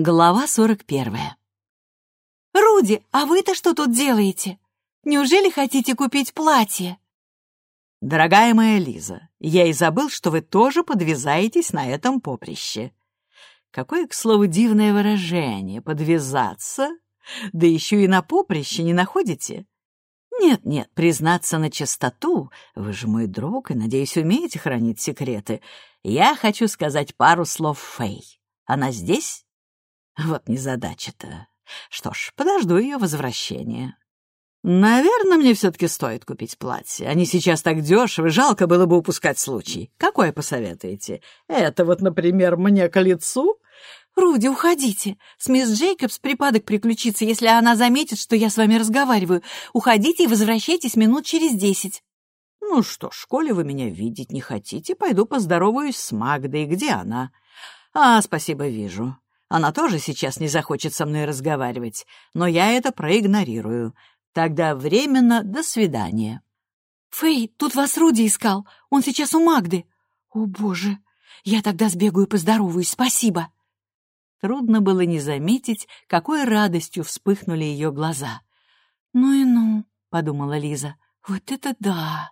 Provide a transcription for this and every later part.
Глава 41. «Руди, а вы-то что тут делаете? Неужели хотите купить платье?» «Дорогая моя Лиза, я и забыл, что вы тоже подвязаетесь на этом поприще. Какое, к слову, дивное выражение — подвязаться, да еще и на поприще не находите? Нет-нет, признаться на чистоту, вы же мой друг и, надеюсь, умеете хранить секреты. Я хочу сказать пару слов Фэй. Она здесь?» Вот незадача-то. Что ж, подожду ее возвращения. Наверное, мне все-таки стоит купить платье. Они сейчас так дешевы, жалко было бы упускать случай. Какое посоветуете? Это вот, например, мне к лицу? «Руди, уходите. С мисс Джейкобс припадок приключится, если она заметит, что я с вами разговариваю. Уходите и возвращайтесь минут через десять». «Ну что ж, коли вы меня видеть не хотите, пойду поздороваюсь с Магдой. Где она?» «А, спасибо, вижу. Она тоже сейчас не захочет со мной разговаривать, но я это проигнорирую. Тогда временно до свидания. «Фэй, тут вас Руди искал. Он сейчас у Магды. О, боже! Я тогда сбегаю и поздороваюсь. Спасибо!» Трудно было не заметить, какой радостью вспыхнули ее глаза. «Ну и ну», — подумала Лиза, — «вот это да!»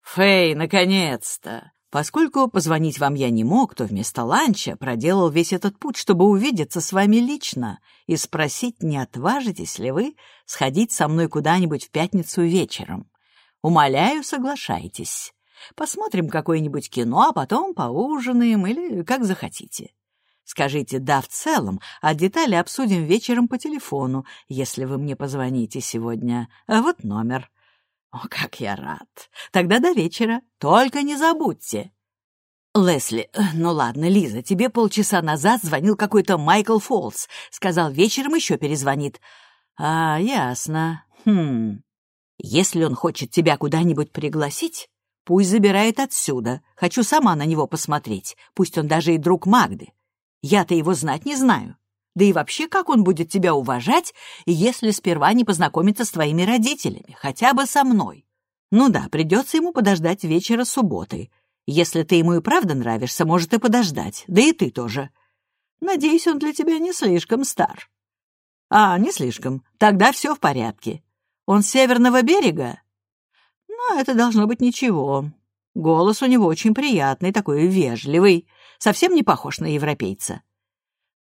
«Фэй, наконец-то!» Поскольку позвонить вам я не мог, то вместо ланча проделал весь этот путь, чтобы увидеться с вами лично и спросить, не отважитесь ли вы сходить со мной куда-нибудь в пятницу вечером. Умоляю, соглашайтесь. Посмотрим какое-нибудь кино, а потом поужинаем или как захотите. Скажите «да» в целом, а детали обсудим вечером по телефону, если вы мне позвоните сегодня. А вот номер. «О, как я рад! Тогда до вечера. Только не забудьте!» «Лесли, э, ну ладно, Лиза, тебе полчаса назад звонил какой-то Майкл Фолс. Сказал, вечером еще перезвонит». «А, ясно. Хм. Если он хочет тебя куда-нибудь пригласить, пусть забирает отсюда. Хочу сама на него посмотреть. Пусть он даже и друг Магды. Я-то его знать не знаю. Да и вообще, как он будет тебя уважать, если сперва не познакомится с твоими родителями, хотя бы со мной? Ну да, придется ему подождать вечера субботы. Если ты ему и правда нравишься, может и подождать, да и ты тоже. Надеюсь, он для тебя не слишком стар. А, не слишком. Тогда все в порядке. Он с северного берега? Ну, это должно быть ничего. Голос у него очень приятный, такой вежливый, совсем не похож на европейца.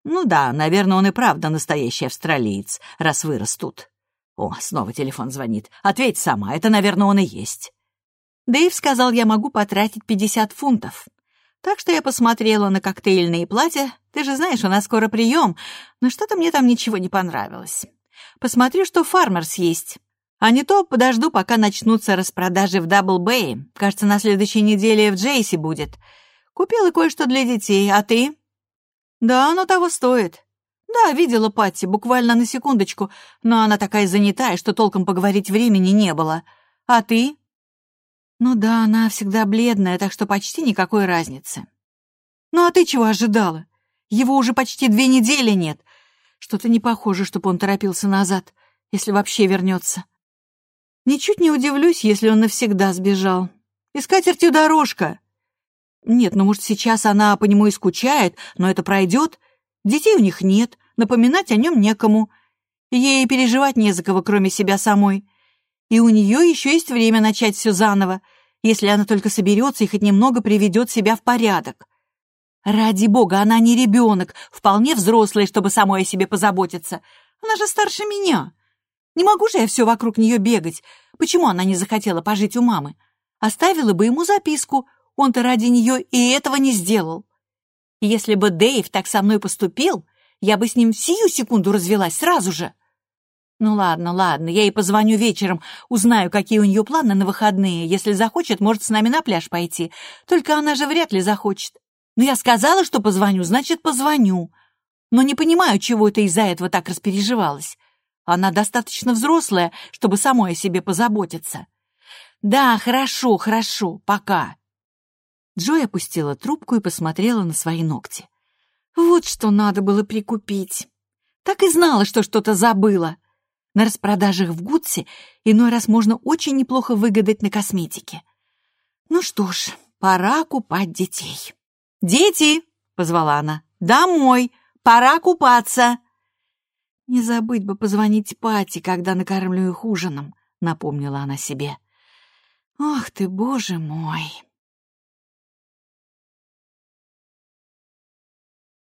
Ну да, наверное, он и правда настоящий австралиец, раз вырос тут. О, снова телефон звонит. Ответь сама, это, наверное, он и есть. Дэйв сказал, я могу потратить 50 фунтов. Так что я посмотрела на коктейльные платья. Ты же знаешь, у нас скоро прием, но что-то мне там ничего не понравилось. Посмотрю, что Farmers есть. А не то подожду, пока начнутся распродажи в Double Bay. Кажется, на следующей неделе в Джейси будет. Купила кое-что для детей, а ты? «Да, оно того стоит. Да, видела Патти, буквально на секундочку, но она такая занятая, что толком поговорить времени не было. А ты?» «Ну да, она всегда бледная, так что почти никакой разницы». «Ну а ты чего ожидала? Его уже почти две недели нет. Что-то не похоже, чтобы он торопился назад, если вообще вернется. Ничуть не удивлюсь, если он навсегда сбежал. И скатертью дорожка. Нет, ну, может, сейчас она по нему и скучает, но это пройдет. Детей у них нет, напоминать о нем некому. Ей переживать не за кого, кроме себя самой. И у нее еще есть время начать все заново, если она только соберется и хоть немного приведет себя в порядок. Ради бога, она не ребенок, вполне взрослая, чтобы самой о себе позаботиться. Она же старше меня. Не могу же я все вокруг нее бегать. Почему она не захотела пожить у мамы? Оставила бы ему записку — он-то ради нее и этого не сделал. Если бы Дэйв так со мной поступил, я бы с ним сию секунду развелась сразу же. Ну ладно, ладно, я ей позвоню вечером, узнаю, какие у нее планы на выходные. Если захочет, может с нами на пляж пойти. Только она же вряд ли захочет. Но я сказала, что позвоню, значит, позвоню. Но не понимаю, чего это из-за этого так распереживалась. Она достаточно взрослая, чтобы самой о себе позаботиться. Да, хорошо, хорошо, пока. Джой опустила трубку и посмотрела на свои ногти. Вот что надо было прикупить. Так и знала, что что-то забыла. На распродажах в Гудсе иной раз можно очень неплохо выгадать на косметике. Ну что ж, пора купать детей. «Дети!» — позвала она. «Домой! пора купаться!» «Не забыть бы позвонить Пати, когда накормлю их ужином», — напомнила она себе. «Ох ты, боже мой!»